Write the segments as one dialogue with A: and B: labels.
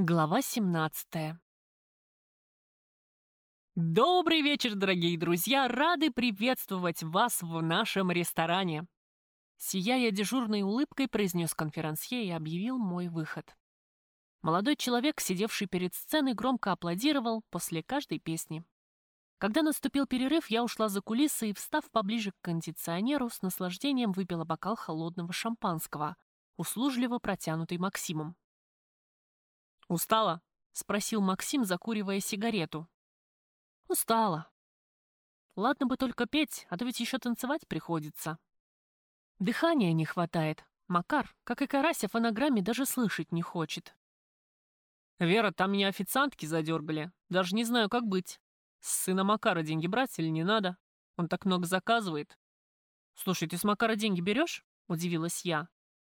A: Глава 17 Добрый вечер, дорогие друзья! Рады приветствовать вас в нашем ресторане. Сияя дежурной улыбкой, произнес конферансье и объявил мой выход. Молодой человек, сидевший перед сценой, громко аплодировал после каждой песни. Когда наступил перерыв, я ушла за кулисы и, встав поближе к кондиционеру, с наслаждением выпила бокал холодного шампанского, услужливо протянутый Максимом. «Устала?» — спросил Максим, закуривая сигарету. «Устала. Ладно бы только петь, а то ведь еще танцевать приходится. Дыхания не хватает. Макар, как и карась о фонограмме, даже слышать не хочет. «Вера, там меня официантки задергали. Даже не знаю, как быть. С сына Макара деньги брать или не надо? Он так много заказывает». «Слушай, ты с Макара деньги берешь?» — удивилась я.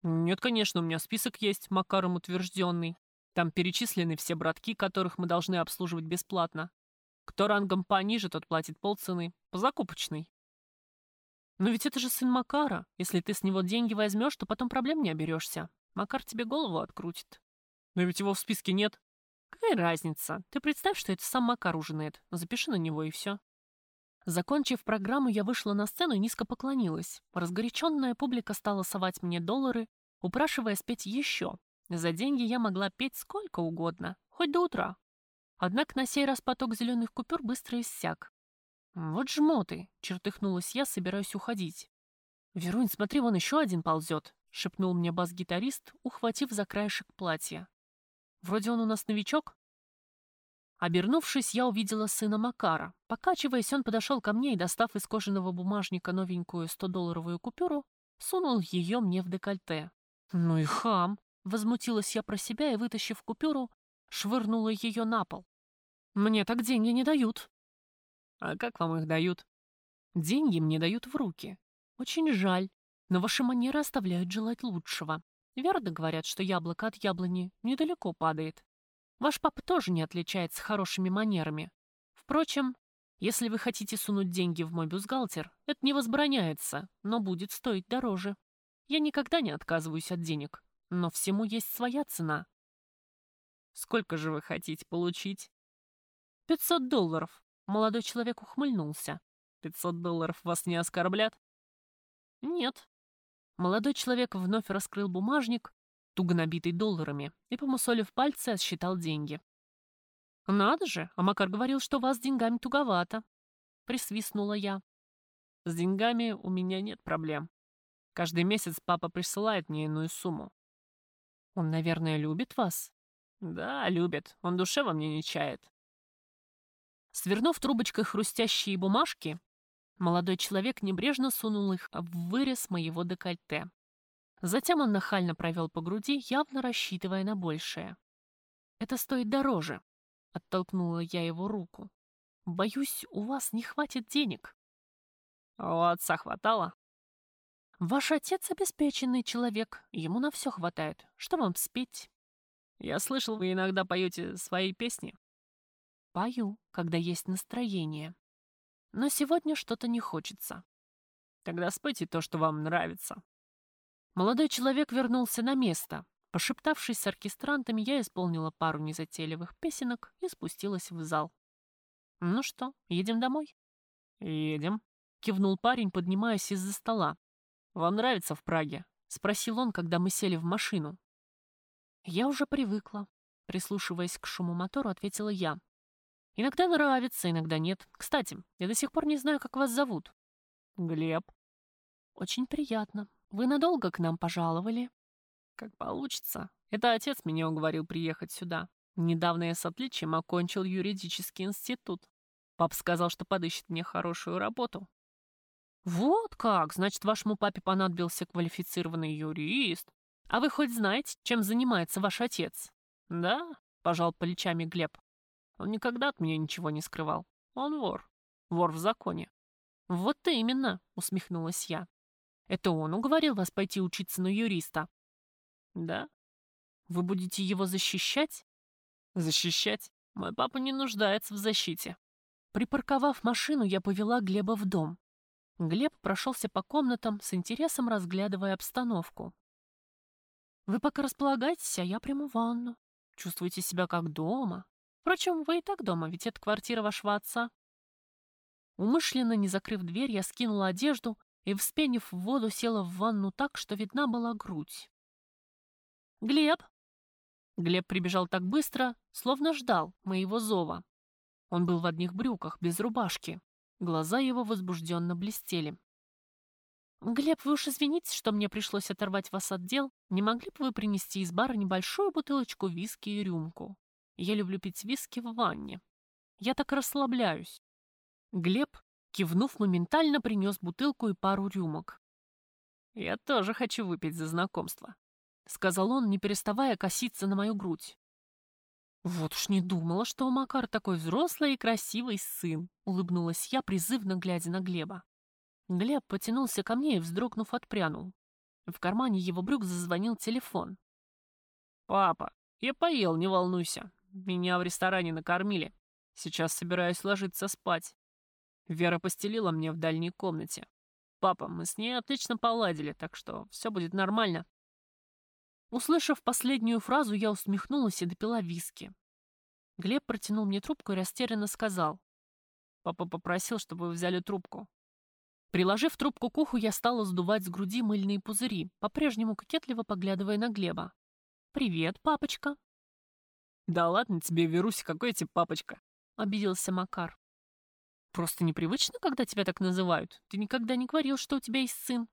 A: «Нет, конечно, у меня список есть, Макаром утвержденный. Там перечислены все братки, которых мы должны обслуживать бесплатно. Кто рангом пониже, тот платит полцены. По закупочной. Но ведь это же сын Макара. Если ты с него деньги возьмешь, то потом проблем не оберешься. Макар тебе голову открутит. Но ведь его в списке нет. Какая разница? Ты представь, что это сам Макар ужинает. Запиши на него и все. Закончив программу, я вышла на сцену и низко поклонилась. Разгоряченная публика стала совать мне доллары, упрашивая спеть еще, за деньги я могла петь сколько угодно, хоть до утра. Однако на сей раз поток зеленых купюр быстро иссяк. «Вот жмоты!» — чертыхнулась я, собираюсь уходить. «Верунь, смотри, вон еще один ползет!» — шепнул мне бас-гитарист, ухватив за краешек платья. «Вроде он у нас новичок?» Обернувшись, я увидела сына Макара. Покачиваясь, он подошел ко мне и, достав из кожаного бумажника новенькую 100-долларовую купюру, сунул ее мне в декольте. Ну и хам! Возмутилась я про себя и, вытащив купюру, швырнула ее на пол. «Мне так деньги не дают». «А как вам их дают?» «Деньги мне дают в руки. Очень жаль, но ваши манеры оставляют желать лучшего. Верно говорят, что яблоко от яблони недалеко падает. Ваш папа тоже не отличается хорошими манерами. Впрочем, если вы хотите сунуть деньги в мой бюстгальтер, это не возбраняется, но будет стоить дороже. Я никогда не отказываюсь от денег, но всему есть своя цена. Сколько же вы хотите получить? Пятьсот долларов. Молодой человек ухмыльнулся. Пятьсот долларов вас не оскорблят? Нет. Молодой человек вновь раскрыл бумажник, туго набитый долларами, и, помусолив пальцы, отсчитал деньги. «Надо же, а Макар говорил, что вас с деньгами туговато», — присвистнула я. «С деньгами у меня нет проблем. Каждый месяц папа присылает мне иную сумму. Он, наверное, любит вас? Да, любит. Он душе во мне не чает. Свернув трубочкой хрустящие бумажки, молодой человек небрежно сунул их в вырез моего декольте. Затем он нахально провел по груди, явно рассчитывая на большее. «Это стоит дороже», — оттолкнула я его руку. «Боюсь, у вас не хватит денег». «А у отца хватало?» Ваш отец обеспеченный человек, ему на все хватает. Что вам спеть? Я слышал, вы иногда поете свои песни. Пою, когда есть настроение. Но сегодня что-то не хочется. Тогда спойте то, что вам нравится. Молодой человек вернулся на место. Пошептавшись с оркестрантами, я исполнила пару незатейливых песенок и спустилась в зал. «Ну что, едем домой?» «Едем», — кивнул парень, поднимаясь из-за стола. «Вам нравится в Праге?» — спросил он, когда мы сели в машину. «Я уже привыкла», — прислушиваясь к шуму мотора, ответила я. «Иногда нравится, иногда нет. Кстати, я до сих пор не знаю, как вас зовут». «Глеб». «Очень приятно. Вы надолго к нам пожаловали?» «Как получится. Это отец меня уговорил приехать сюда. Недавно я с отличием окончил юридический институт. Пап сказал, что подыщет мне хорошую работу. «Вот как! Значит, вашему папе понадобился квалифицированный юрист. А вы хоть знаете, чем занимается ваш отец?» «Да», — пожал плечами Глеб. «Он никогда от меня ничего не скрывал. Он вор. Вор в законе». «Вот именно», — усмехнулась я. «Это он уговорил вас пойти учиться на юриста?» «Да». «Вы будете его защищать?» «Защищать? Мой папа не нуждается в защите». Припарковав машину, я повела Глеба в дом. Глеб прошелся по комнатам, с интересом разглядывая обстановку. «Вы пока располагайтесь, а я приму ванну». Чувствуете себя как дома. Впрочем, вы и так дома, ведь это квартира вашего отца. Умышленно не закрыв дверь, я скинула одежду и, вспенив в воду, села в ванну так, что видна была грудь. «Глеб!» Глеб прибежал так быстро, словно ждал моего зова. Он был в одних брюках, без рубашки. Глаза его возбужденно блестели. «Глеб, вы уж извините, что мне пришлось оторвать вас от дел. Не могли бы вы принести из бара небольшую бутылочку виски и рюмку? Я люблю пить виски в ванне. Я так расслабляюсь. Глеб, кивнув, моментально принес бутылку и пару рюмок. «Я тоже хочу выпить за знакомство», — сказал он, не переставая коситься на мою грудь. «Вот уж не думала, что у Макар такой взрослый и красивый сын», — улыбнулась я, призывно глядя на Глеба. Глеб потянулся ко мне и, вздрогнув, отпрянул. В кармане его брюк зазвонил телефон. «Папа, я поел, не волнуйся. Меня в ресторане накормили. Сейчас собираюсь ложиться спать. Вера постелила мне в дальней комнате. Папа, мы с ней отлично поладили, так что все будет нормально. Услышав последнюю фразу, я усмехнулась и допила виски. Глеб протянул мне трубку и растерянно сказал. Папа попросил, чтобы вы взяли трубку. Приложив трубку к уху, я стала сдувать с груди мыльные пузыри, по-прежнему кокетливо поглядывая на Глеба. «Привет, папочка». «Да ладно тебе, Верусь, какой тебе папочка?» — обиделся Макар. Просто непривычно, когда тебя так называют. Ты никогда не говорил, что у тебя есть сын.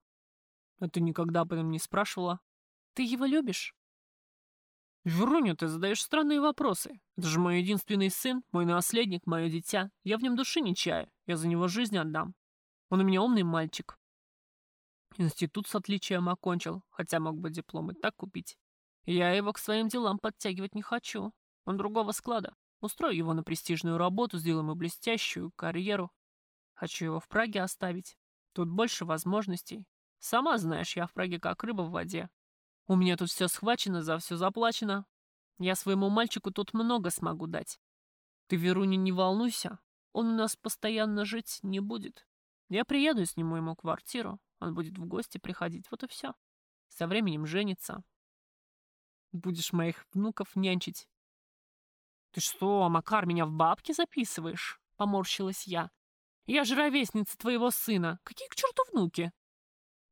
A: А ты никогда об этом не спрашивала. Ты его любишь? Веруня, ты задаешь странные вопросы. Это же мой единственный сын, мой наследник, мое дитя. Я в нем души не чаю. Я за него жизнь отдам. Он у меня умный мальчик. Институт с отличием окончил, хотя мог бы диплом и так купить. Я его к своим делам подтягивать не хочу. Он другого склада. Устрою его на престижную работу, сделаю ему блестящую карьеру. Хочу его в Праге оставить. Тут больше возможностей. Сама знаешь, я в Праге как рыба в воде. У меня тут все схвачено, за все заплачено. Я своему мальчику тут много смогу дать. Ты, Веруня, не волнуйся. Он у нас постоянно жить не будет. Я приеду и сниму ему квартиру. Он будет в гости приходить, вот и все. Со временем женится. Будешь моих внуков нянчить. «Ты что, Макар, меня в бабки записываешь?» — поморщилась я. «Я же ровесница твоего сына. Какие к черту внуки?»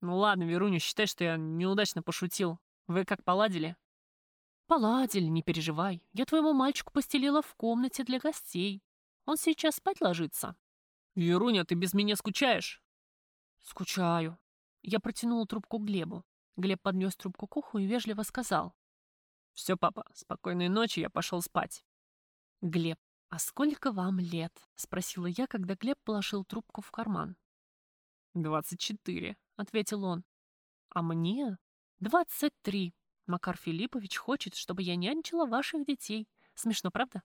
A: «Ну ладно, Веруня, считай, что я неудачно пошутил. Вы как поладили?» «Поладили, не переживай. Я твоему мальчику постелила в комнате для гостей. Он сейчас спать ложится». «Веруня, ты без меня скучаешь?» «Скучаю». Я протянула трубку Глебу. Глеб поднес трубку к уху и вежливо сказал. «Все, папа, спокойной ночи, я пошел спать». «Глеб, а сколько вам лет?» — спросила я, когда Глеб положил трубку в карман. «Двадцать четыре», — ответил он. «А мне?» «Двадцать три. Макар Филиппович хочет, чтобы я нянчила ваших детей. Смешно, правда?»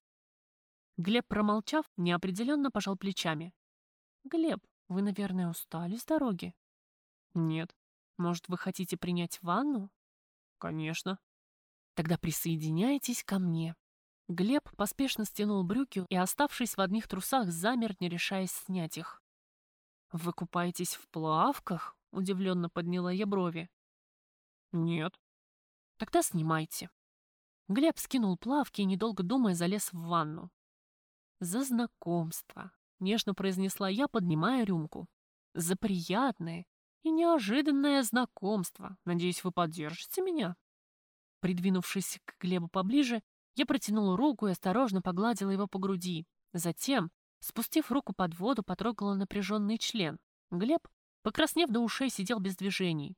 A: Глеб, промолчав, неопределенно пожал плечами. «Глеб, вы, наверное, устали с дороги?» «Нет. Может, вы хотите принять ванну?» «Конечно». «Тогда присоединяйтесь ко мне. Глеб поспешно стянул брюки и, оставшись в одних трусах, замер, не решаясь снять их. «Вы купаетесь в плавках?» — удивленно подняла я брови. «Нет». «Тогда снимайте». Глеб скинул плавки и, недолго думая, залез в ванну. «За знакомство», — нежно произнесла я, поднимая рюмку. «За приятное и неожиданное знакомство. Надеюсь, вы поддержите меня?» Придвинувшись к Глебу поближе, я протянула руку и осторожно погладила его по груди. Затем, спустив руку под воду, потрогала напряженный член. Глеб, покраснев до ушей, сидел без движений.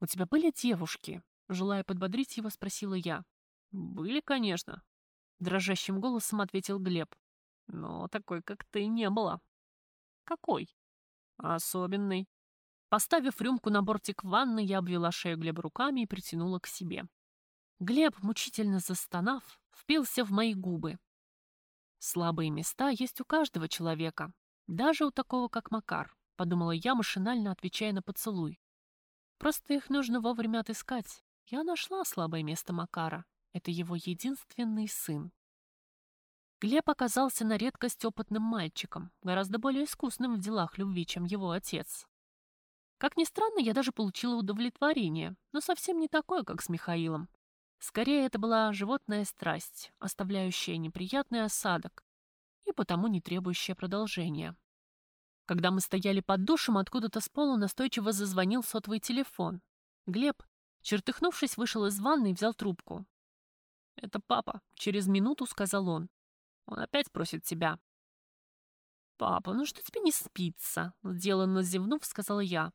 A: «У тебя были девушки?» Желая подбодрить его, спросила я. «Были, конечно», — дрожащим голосом ответил Глеб. «Но такой, как ты, не было». «Какой?» «Особенный». Поставив рюмку на бортик ванны, я обвела шею Глеба руками и притянула к себе. Глеб, мучительно застонав, впился в мои губы. Слабые места есть у каждого человека, даже у такого, как Макар, подумала я, машинально отвечая на поцелуй. Просто их нужно вовремя отыскать. Я нашла слабое место Макара. Это его единственный сын. Глеб оказался на редкость опытным мальчиком, гораздо более искусным в делах любви, чем его отец. Как ни странно, я даже получила удовлетворение, но совсем не такое, как с Михаилом. Скорее, это была животная страсть, оставляющая неприятный осадок и потому не требующая продолжения. Когда мы стояли под душем, откуда-то с пола настойчиво зазвонил сотовый телефон. Глеб, чертыхнувшись, вышел из ванны и взял трубку. «Это папа», — через минуту сказал он. «Он опять просит тебя». «Папа, ну что тебе не спится?» — сделанно зевнув, сказала я.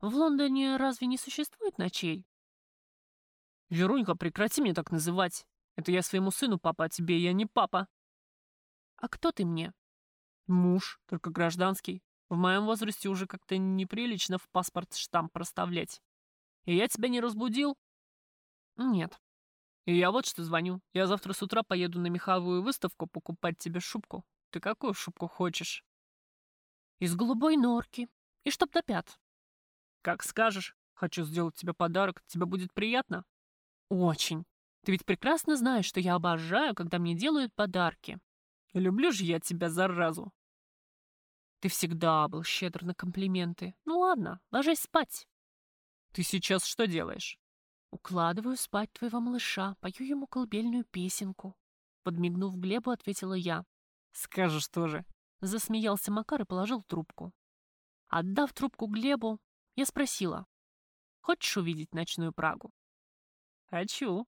A: «В Лондоне разве не существует ночей?» «Верунька, прекрати мне так называть. Это я своему сыну папа, а тебе я не папа». «А кто ты мне?» «Муж, только гражданский. В моем возрасте уже как-то неприлично в паспорт штамп проставлять. И я тебя не разбудил?» «Нет». «И я вот что звоню. Я завтра с утра поеду на меховую выставку покупать тебе шубку. Ты какую шубку хочешь?» «Из голубой норки. И чтоб до пят». «Как скажешь. Хочу сделать тебе подарок. Тебе будет приятно?» Очень. Ты ведь прекрасно знаешь, что я обожаю, когда мне делают подарки. Люблю же я тебя, заразу. Ты всегда был щедр на комплименты. Ну ладно, ложись спать. Ты сейчас что делаешь? Укладываю спать твоего малыша, пою ему колыбельную песенку. Подмигнув Глебу, ответила я. Скажешь тоже. Засмеялся Макар и положил трубку. Отдав трубку Глебу, я спросила. Хочешь увидеть ночную Прагу? «Хочу».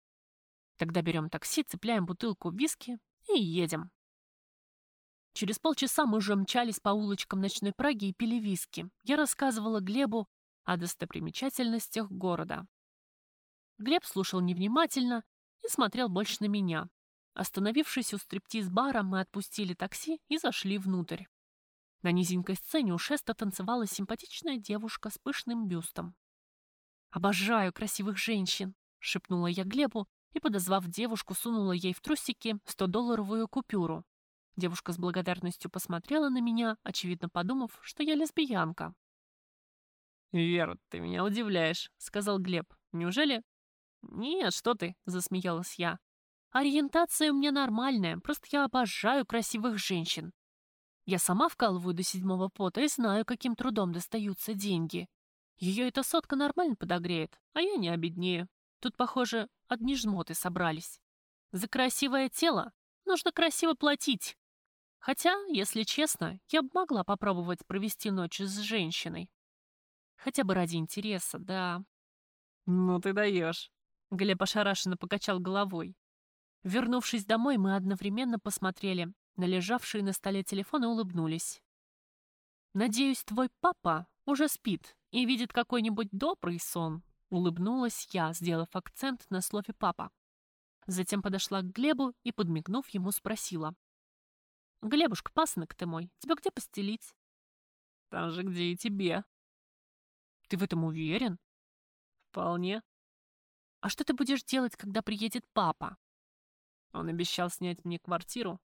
A: Тогда берем такси, цепляем бутылку виски и едем. Через полчаса мы уже мчались по улочкам ночной Праги и пили виски. Я рассказывала Глебу о достопримечательностях города. Глеб слушал невнимательно и смотрел больше на меня. Остановившись у стриптиз-бара, мы отпустили такси и зашли внутрь. На низенькой сцене у шеста танцевала симпатичная девушка с пышным бюстом. «Обожаю красивых женщин!» — шепнула я Глебу и, подозвав девушку, сунула ей в трусики 100-долларовую купюру. Девушка с благодарностью посмотрела на меня, очевидно подумав, что я лесбиянка. «Вера, ты меня удивляешь», — сказал Глеб. «Неужели?» «Нет, что ты», — засмеялась я. «Ориентация у меня нормальная, просто я обожаю красивых женщин. Я сама вкалываю до седьмого пота и знаю, каким трудом достаются деньги. Ее эта сотка нормально подогреет, а я не обеднею. Тут, похоже, одни жмоты собрались. За красивое тело нужно красиво платить. Хотя, если честно, я бы могла попробовать провести ночь с женщиной. Хотя бы ради интереса, да. Ну ты даешь. Глеб ошарашенно покачал головой. Вернувшись домой, мы одновременно посмотрели на лежавший на столе телефон и улыбнулись. «Надеюсь, твой папа уже спит и видит какой-нибудь добрый сон», Улыбнулась я, сделав акцент на слове «папа». Затем подошла к Глебу и, подмигнув ему, спросила. «Глебушка, пасынок ты мой, тебя где постелить?» «Там же, где и тебе». «Ты в этом уверен?» «Вполне». «А что ты будешь делать, когда приедет папа?» Он обещал снять мне квартиру.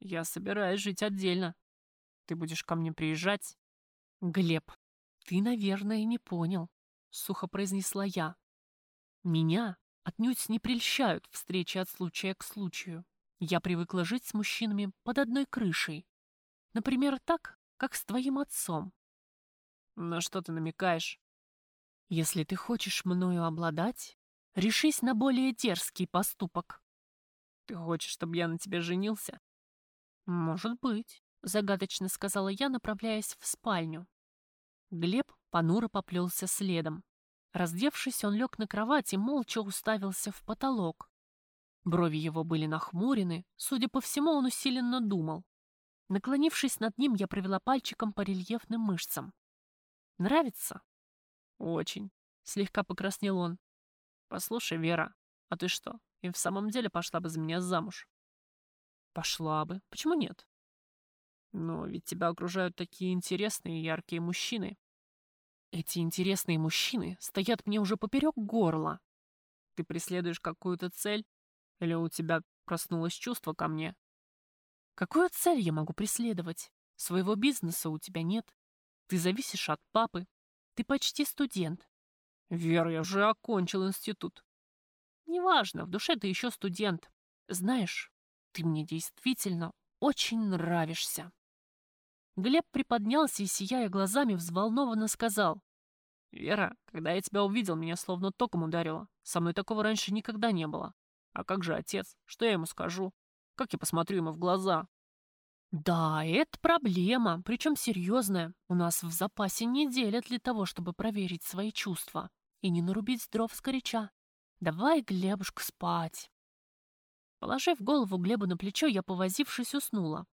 A: Я собираюсь жить отдельно. Ты будешь ко мне приезжать? Глеб, ты, наверное, не понял. — сухо произнесла я. «Меня отнюдь не прельщают встречи от случая к случаю. Я привыкла жить с мужчинами под одной крышей. Например, так, как с твоим отцом». «На что ты намекаешь?» «Если ты хочешь мною обладать, решись на более дерзкий поступок». «Ты хочешь, чтобы я на тебя женился?» «Может быть», — загадочно сказала я, направляясь в спальню. Глеб понуро поплелся следом. Раздевшись, он лег на кровать и молча уставился в потолок. Брови его были нахмурены, судя по всему, он усиленно думал. Наклонившись над ним, я провела пальчиком по рельефным мышцам. «Нравится?» «Очень», — слегка покраснел он. «Послушай, Вера, а ты что, и в самом деле пошла бы за меня замуж?» «Пошла бы. Почему нет?» «Но ведь тебя окружают такие интересные и яркие мужчины. Эти интересные мужчины стоят мне уже поперек горла. Ты преследуешь какую-то цель? Или у тебя проснулось чувство ко мне? Какую цель я могу преследовать? Своего бизнеса у тебя нет. Ты зависишь от папы. Ты почти студент. Вера, я уже окончил институт. Неважно, в душе ты еще студент. Знаешь, ты мне действительно очень нравишься. Глеб приподнялся и, сияя глазами, взволнованно сказал. «Вера, когда я тебя увидел, меня словно током ударило. Со мной такого раньше никогда не было. А как же отец? Что я ему скажу? Как я посмотрю ему в глаза? Да, это проблема, причем серьезная. У нас в запасе неделя для того, чтобы проверить свои чувства и не нарубить дров сгоряча. Давай, Глебушка, спать. Положив голову Глебу на плечо, я, повозившись, уснула.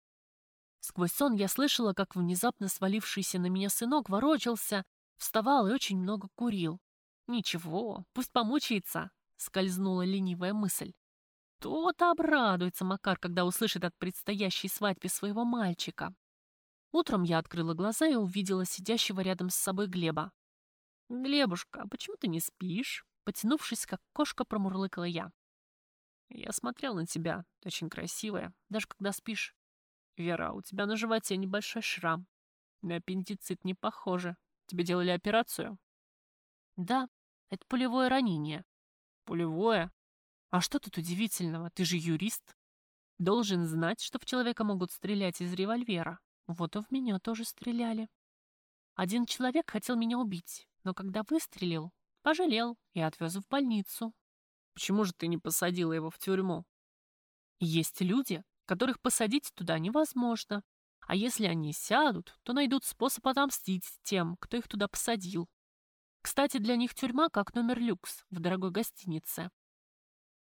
A: Сквозь сон я слышала, как внезапно свалившийся на меня сынок ворочался, вставал и очень много курил. «Ничего, пусть помучается», — скользнула ленивая мысль. То-то обрадуется Макар, когда услышит от предстоящей свадьбе своего мальчика. Утром я открыла глаза и увидела сидящего рядом с собой Глеба. «Глебушка, а почему ты не спишь?» Потянувшись, как кошка, промурлыкала я. «Я смотрел на тебя. Ты очень красивая, даже когда спишь. Вера, у тебя на животе небольшой шрам. На аппендицит не похоже. Тебе делали операцию?» «Да, это пулевое ранение». «Пулевое? А что тут удивительного? Ты же юрист. Должен знать, что в человека могут стрелять из револьвера. Вот и в меня тоже стреляли. Один человек хотел меня убить, но когда выстрелил, пожалел и отвез в больницу. Почему же ты не посадила его в тюрьму? Есть люди, которых посадить туда невозможно. А если они сядут, то найдут способ отомстить тем, кто их туда посадил. Кстати, для них тюрьма как номер люкс в дорогой гостинице.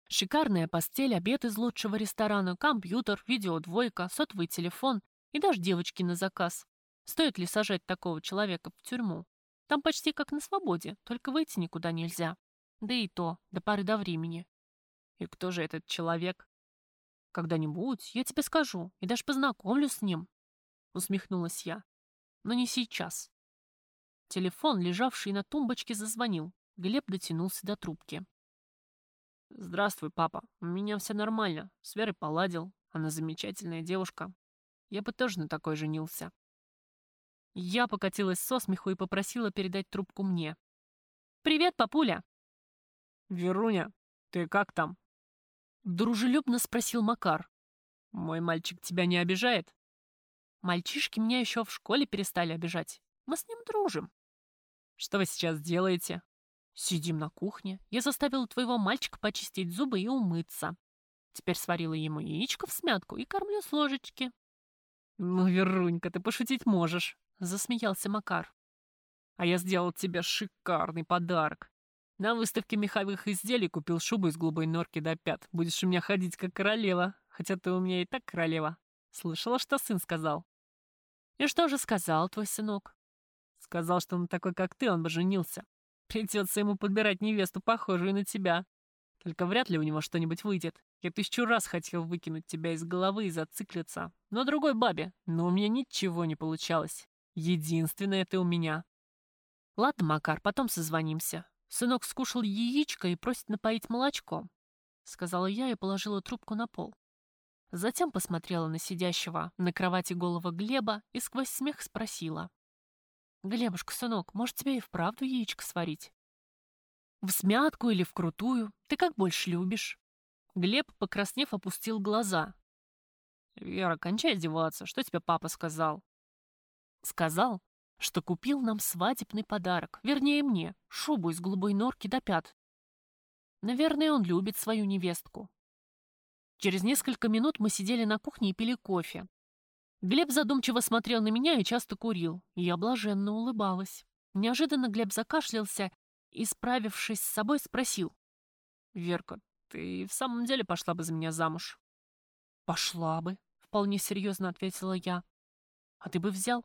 A: Шикарная постель, обед из лучшего ресторана, компьютер, видеодвойка, сотовый телефон и даже девочки на заказ. Стоит ли сажать такого человека в тюрьму? Там почти как на свободе, только выйти никуда нельзя. Да и то, до поры до времени. И кто же этот человек? Когда-нибудь я тебе скажу и даже познакомлю с ним. Усмехнулась я. Но не сейчас. Телефон, лежавший на тумбочке, зазвонил. Глеб дотянулся до трубки. «Здравствуй, папа. У меня все нормально. С Верой поладил. Она замечательная девушка. Я бы тоже на такой женился». Я покатилась со смеху и попросила передать трубку мне. «Привет, папуля!» «Веруня, ты как там?» Дружелюбно спросил Макар. «Мой мальчик тебя не обижает?» «Мальчишки меня еще в школе перестали обижать. Мы с ним дружим». «Что вы сейчас делаете?» Сидим на кухне. Я заставила твоего мальчика почистить зубы и умыться. Теперь сварила ему яичко в смятку и кормлю с ложечки. Ну, Верунька, ты пошутить можешь, засмеялся Макар. А я сделал тебе шикарный подарок. На выставке меховых изделий купил шубу из голубой норки до пят. Будешь у меня ходить как королева, хотя ты у меня и так королева. Слышала, что сын сказал? И что же сказал твой сынок? Сказал, что на такой, как ты, он бы женился. Придется ему подбирать невесту, похожую на тебя. Только вряд ли у него что-нибудь выйдет. Я тысячу раз хотел выкинуть тебя из головы и зациклиться. Но другой бабе. Но у меня ничего не получалось. Единственное ты у меня. Ладно, Макар, потом созвонимся. Сынок скушал яичко и просит напоить молочком. Сказала я и положила трубку на пол. Затем посмотрела на сидящего на кровати голого Глеба и сквозь смех спросила. «Глебушка, сынок, может, тебе и вправду яичко сварить?» «В смятку или в крутую? Ты как больше любишь?» Глеб, покраснев, опустил глаза. «Вера, кончай одеваться. Что тебе папа сказал?» «Сказал, что купил нам свадебный подарок. Вернее, мне. Шубу из голубой норки до пят. Наверное, он любит свою невестку». Через несколько минут мы сидели на кухне и пили кофе. Глеб задумчиво смотрел на меня и часто курил. Я блаженно улыбалась. Неожиданно Глеб закашлялся и, справившись с собой, спросил. «Верка, ты в самом деле пошла бы за меня замуж?» «Пошла бы», — вполне серьезно ответила я. «А ты бы взял?»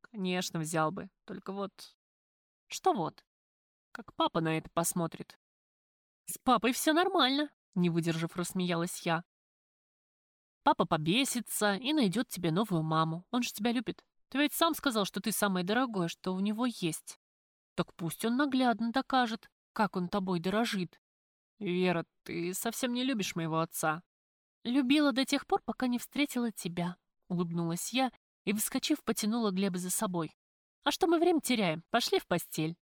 A: «Конечно, взял бы. Только вот...» «Что вот?» «Как папа на это посмотрит?» «С папой все нормально», — не выдержав, рассмеялась я. Папа побесится и найдет тебе новую маму. Он же тебя любит. Ты ведь сам сказал, что ты самое дорогое, что у него есть. Так пусть он наглядно докажет, как он тобой дорожит. Вера, ты совсем не любишь моего отца. Любила до тех пор, пока не встретила тебя. Улыбнулась я и, вскочив, потянула Глеба за собой. А что мы время теряем? Пошли в постель.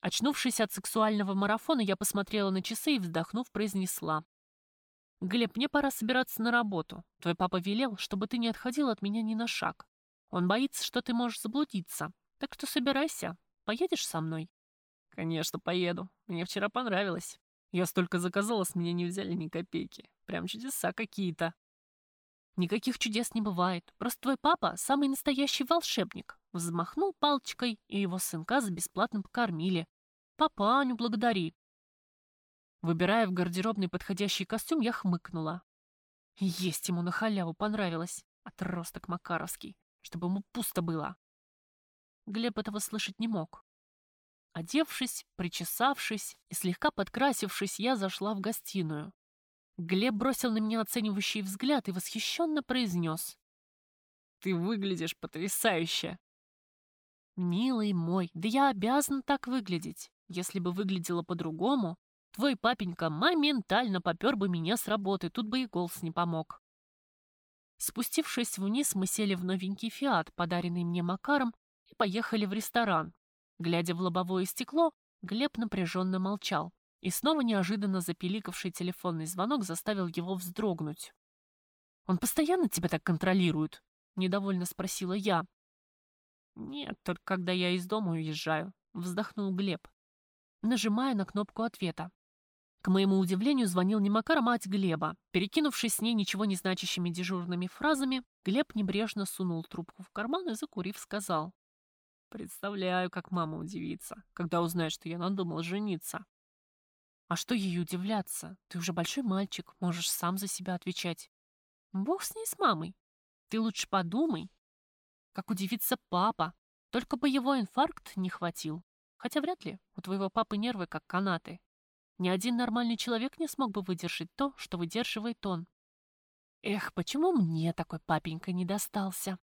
A: Очнувшись от сексуального марафона, я посмотрела на часы и, вздохнув, произнесла. «Глеб, мне пора собираться на работу. Твой папа велел, чтобы ты не отходил от меня ни на шаг. Он боится, что ты можешь заблудиться. Так что собирайся. Поедешь со мной?» «Конечно, поеду. Мне вчера понравилось. Я столько заказала, с меня не взяли ни копейки. Прям чудеса какие-то. Никаких чудес не бывает. Просто твой папа самый настоящий волшебник. Взмахнул палочкой, и его сынка за бесплатно покормили. Папаню благодари. Выбирая в гардеробный подходящий костюм, я хмыкнула. Есть ему на халяву понравилось. Отросток Макаровский. Чтобы ему пусто было. Глеб этого слышать не мог. Одевшись, причесавшись и слегка подкрасившись, я зашла в гостиную. Глеб бросил на меня оценивающий взгляд и восхищенно произнес. «Ты выглядишь потрясающе!» «Милый мой, да я обязан так выглядеть. Если бы выглядела по-другому, твой папенька моментально попер бы меня с работы, тут бы и голос не помог». Спустившись вниз, мы сели в новенький «Фиат», подаренный мне Макаром, и поехали в ресторан. Глядя в лобовое стекло, Глеб напряженно молчал, и снова неожиданно запеликавший телефонный звонок заставил его вздрогнуть. «Он постоянно тебя так контролирует?» — недовольно спросила я. «Нет, только когда я из дома уезжаю», — вздохнул Глеб, нажимая на кнопку ответа. К моему удивлению, звонил не Макар, а мать Глеба. Перекинувшись с ней ничего не значащими дежурными фразами, Глеб небрежно сунул трубку в карман и, закурив, сказал. «Представляю, как мама удивится, когда узнает, что я надумал жениться». «А что ей удивляться? Ты уже большой мальчик, можешь сам за себя отвечать». «Бог с ней, с мамой. Ты лучше подумай, как удивится папа. Только бы его инфаркт не хватил. Хотя вряд ли, у твоего папы нервы как канаты. Ни один нормальный человек не смог бы выдержать то, что выдерживает он. Эх, почему мне такой папенька не достался?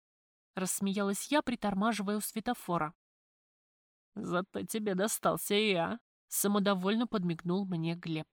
A: Рассмеялась я, притормаживая у светофора. Зато тебе достался я. Самодовольно подмигнул мне Глеб.